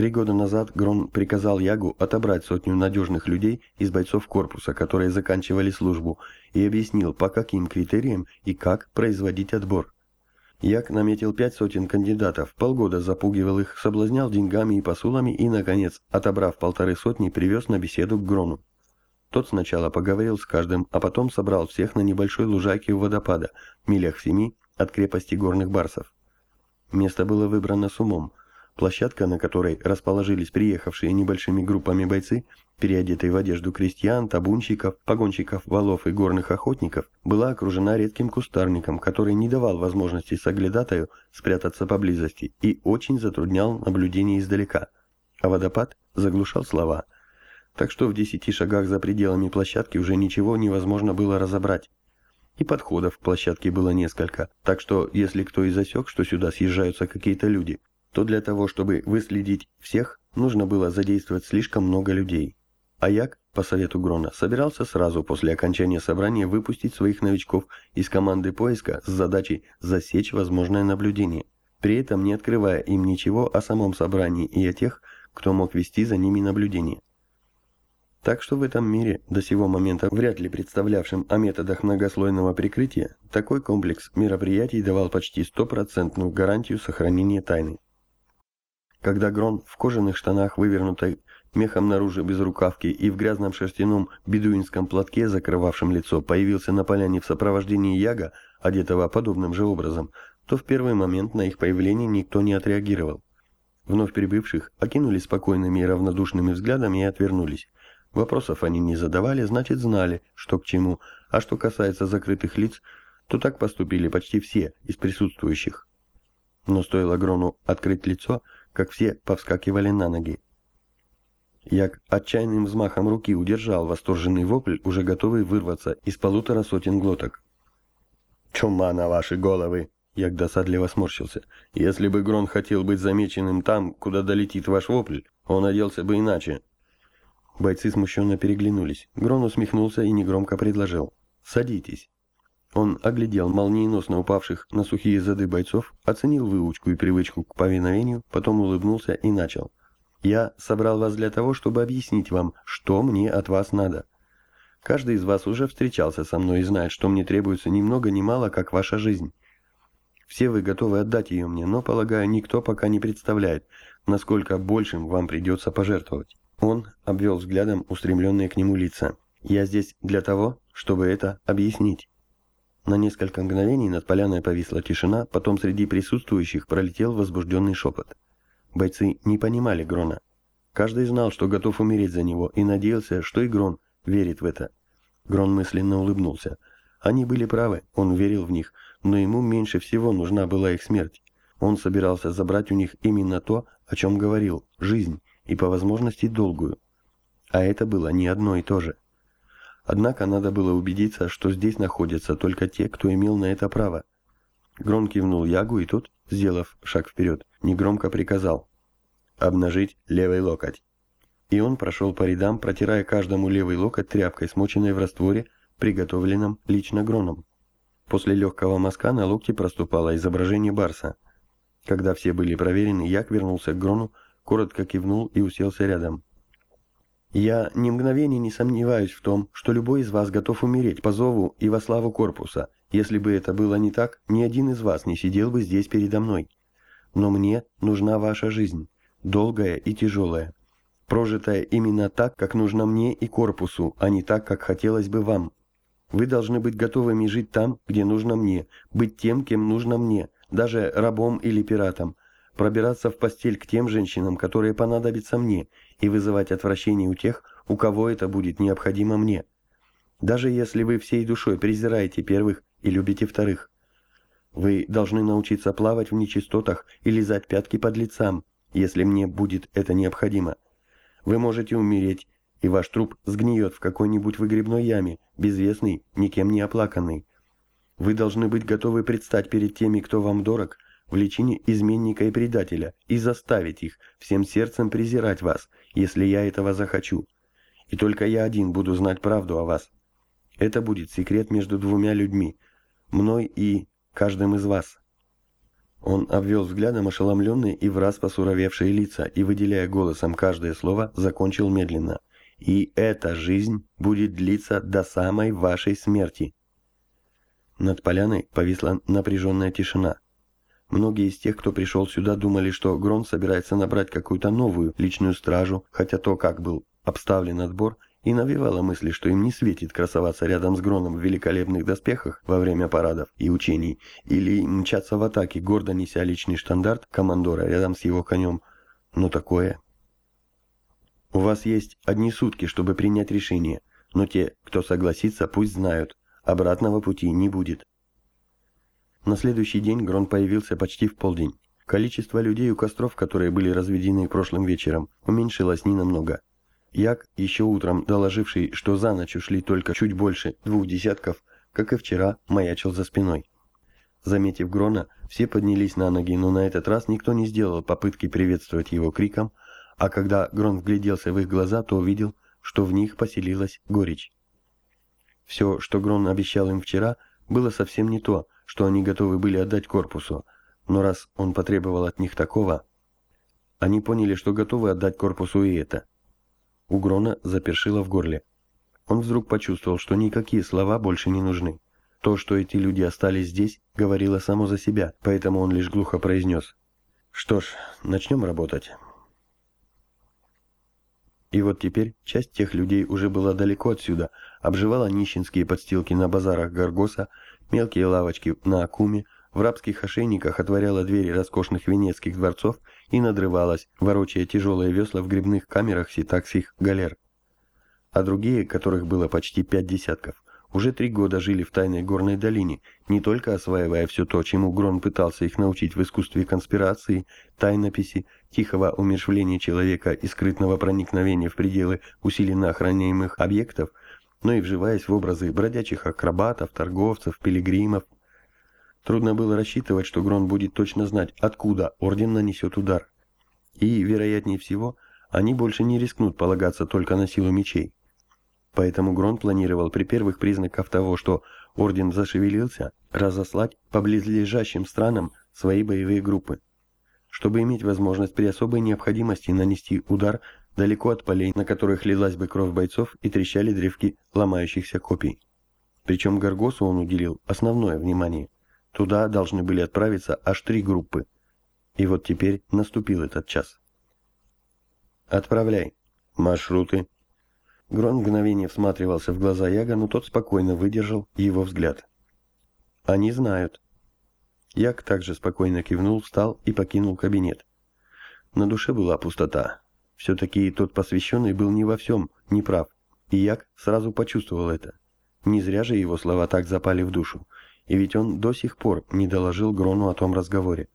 Три года назад Грон приказал Ягу отобрать сотню надежных людей из бойцов корпуса, которые заканчивали службу, и объяснил, по каким критериям и как производить отбор. Як наметил пять сотен кандидатов, полгода запугивал их, соблазнял деньгами и посулами и, наконец, отобрав полторы сотни, привез на беседу к Грону. Тот сначала поговорил с каждым, а потом собрал всех на небольшой лужайке у водопада, милях в семи от крепости горных барсов. Место было выбрано с умом. Площадка, на которой расположились приехавшие небольшими группами бойцы, переодетые в одежду крестьян, табунщиков, погонщиков, валов и горных охотников, была окружена редким кустарником, который не давал возможности соглядатаю спрятаться поблизости и очень затруднял наблюдение издалека. А водопад заглушал слова – так что в десяти шагах за пределами площадки уже ничего невозможно было разобрать. И подходов к площадке было несколько, так что если кто и засек, что сюда съезжаются какие-то люди, то для того, чтобы выследить всех, нужно было задействовать слишком много людей. А Як, по совету Грона, собирался сразу после окончания собрания выпустить своих новичков из команды поиска с задачей засечь возможное наблюдение, при этом не открывая им ничего о самом собрании и о тех, кто мог вести за ними наблюдение. Так что в этом мире, до сего момента вряд ли представлявшим о методах многослойного прикрытия, такой комплекс мероприятий давал почти стопроцентную гарантию сохранения тайны. Когда Грон в кожаных штанах, вывернутой мехом наружу без рукавки и в грязном шерстяном бедуинском платке, закрывавшем лицо, появился на поляне в сопровождении Яга, одетого подобным же образом, то в первый момент на их появление никто не отреагировал. Вновь прибывших окинули спокойными и равнодушными взглядами и отвернулись. Вопросов они не задавали, значит знали, что к чему, а что касается закрытых лиц, то так поступили почти все из присутствующих. Но стоило Грону открыть лицо, как все повскакивали на ноги. Як отчаянным взмахом руки удержал восторженный вопль, уже готовый вырваться из полутора сотен глоток. «Чума на ваши головы!» Як досадливо сморщился. «Если бы Грон хотел быть замеченным там, куда долетит ваш вопль, он оделся бы иначе, Бойцы смущенно переглянулись. Грон усмехнулся и негромко предложил. «Садитесь». Он оглядел молниеносно упавших на сухие зады бойцов, оценил выучку и привычку к повиновению, потом улыбнулся и начал. «Я собрал вас для того, чтобы объяснить вам, что мне от вас надо. Каждый из вас уже встречался со мной и знает, что мне требуется ни много ни мало, как ваша жизнь. Все вы готовы отдать ее мне, но, полагаю, никто пока не представляет, насколько большим вам придется пожертвовать. Он обвел взглядом устремленные к нему лица. «Я здесь для того, чтобы это объяснить». На несколько мгновений над поляной повисла тишина, потом среди присутствующих пролетел возбужденный шепот. Бойцы не понимали Грона. Каждый знал, что готов умереть за него, и надеялся, что и Грон верит в это. Грон мысленно улыбнулся. Они были правы, он верил в них, но ему меньше всего нужна была их смерть. Он собирался забрать у них именно то, о чем говорил – жизнь, и по возможности долгую. А это было не одно и то же. Однако надо было убедиться, что здесь находятся только те, кто имел на это право. Грон кивнул Ягу, и тот, сделав шаг вперед, негромко приказал «Обнажить левый локоть». И он прошел по рядам, протирая каждому левый локоть тряпкой, смоченной в растворе, приготовленном лично Гроном. После легкого мазка на локте проступало изображение Барса. Когда все были проверены, Як вернулся к Грону, коротко кивнул и уселся рядом. «Я ни мгновения не сомневаюсь в том, что любой из вас готов умереть по зову и во славу корпуса. Если бы это было не так, ни один из вас не сидел бы здесь передо мной. Но мне нужна ваша жизнь, долгая и тяжелая, прожитая именно так, как нужно мне и корпусу, а не так, как хотелось бы вам. Вы должны быть готовыми жить там, где нужно мне, быть тем, кем нужно мне, даже рабом или пиратом, пробираться в постель к тем женщинам, которые понадобятся мне, и вызывать отвращение у тех, у кого это будет необходимо мне. Даже если вы всей душой презираете первых и любите вторых. Вы должны научиться плавать в нечистотах и лизать пятки под лицам, если мне будет это необходимо. Вы можете умереть, и ваш труп сгниет в какой-нибудь выгребной яме, безвестный, никем не оплаканный. Вы должны быть готовы предстать перед теми, кто вам дорог, в личине изменника и предателя, и заставить их всем сердцем презирать вас, если я этого захочу. И только я один буду знать правду о вас. Это будет секрет между двумя людьми, мной и каждым из вас. Он обвел взглядом ошеломленные и враз посуровевшие лица и, выделяя голосом каждое слово, закончил медленно. «И эта жизнь будет длиться до самой вашей смерти». Над поляной повисла напряженная тишина. Многие из тех, кто пришел сюда, думали, что Грон собирается набрать какую-то новую личную стражу, хотя то, как был обставлен отбор, и навевало мысли, что им не светит красоваться рядом с Гроном в великолепных доспехах во время парадов и учений, или мчаться в атаке, гордо неся личный штандарт командора рядом с его конем. Но такое... У вас есть одни сутки, чтобы принять решение, но те, кто согласится, пусть знают, обратного пути не будет. На следующий день Грон появился почти в полдень. Количество людей у костров, которые были разведены прошлым вечером, уменьшилось ненамного. Як, еще утром доложивший, что за ночь ушли только чуть больше двух десятков, как и вчера, маячил за спиной. Заметив Грона, все поднялись на ноги, но на этот раз никто не сделал попытки приветствовать его криком, а когда Грон вгляделся в их глаза, то увидел, что в них поселилась горечь. Все, что Грон обещал им вчера, было совсем не то, что они готовы были отдать корпусу, но раз он потребовал от них такого, они поняли, что готовы отдать корпусу и это. У Грона запершило в горле. Он вдруг почувствовал, что никакие слова больше не нужны. То, что эти люди остались здесь, говорило само за себя, поэтому он лишь глухо произнес. «Что ж, начнем работать». И вот теперь часть тех людей уже была далеко отсюда, обживала нищенские подстилки на базарах Гаргоса, мелкие лавочки на Акуме, в рабских ошейниках отворяла двери роскошных венецких дворцов и надрывалась, ворочая тяжелые весла в грибных камерах ситаксих галер. А другие, которых было почти пять десятков, уже три года жили в тайной горной долине, не только осваивая все то, чему Грон пытался их научить в искусстве конспирации, тайнописи, тихого умершвления человека и скрытного проникновения в пределы усиленно охраняемых объектов, но и вживаясь в образы бродячих акробатов, торговцев, пилигримов, Трудно было рассчитывать, что Грон будет точно знать, откуда Орден нанесет удар. И, вероятнее всего, они больше не рискнут полагаться только на силу мечей. Поэтому Грон планировал при первых признаках того, что Орден зашевелился, разослать по близлежащим странам свои боевые группы, чтобы иметь возможность при особой необходимости нанести удар далеко от полей, на которых лилась бы кровь бойцов и трещали древки ломающихся копий. Причем Гаргосу он уделил основное внимание – Туда должны были отправиться аж три группы. И вот теперь наступил этот час. «Отправляй. Маршруты». Грон мгновение всматривался в глаза Яга, но тот спокойно выдержал его взгляд. «Они знают». Яг также спокойно кивнул, встал и покинул кабинет. На душе была пустота. Все-таки тот посвященный был не во всем, не прав. И Яг сразу почувствовал это. Не зря же его слова так запали в душу. И ведь он до сих пор не доложил Грону о том разговоре.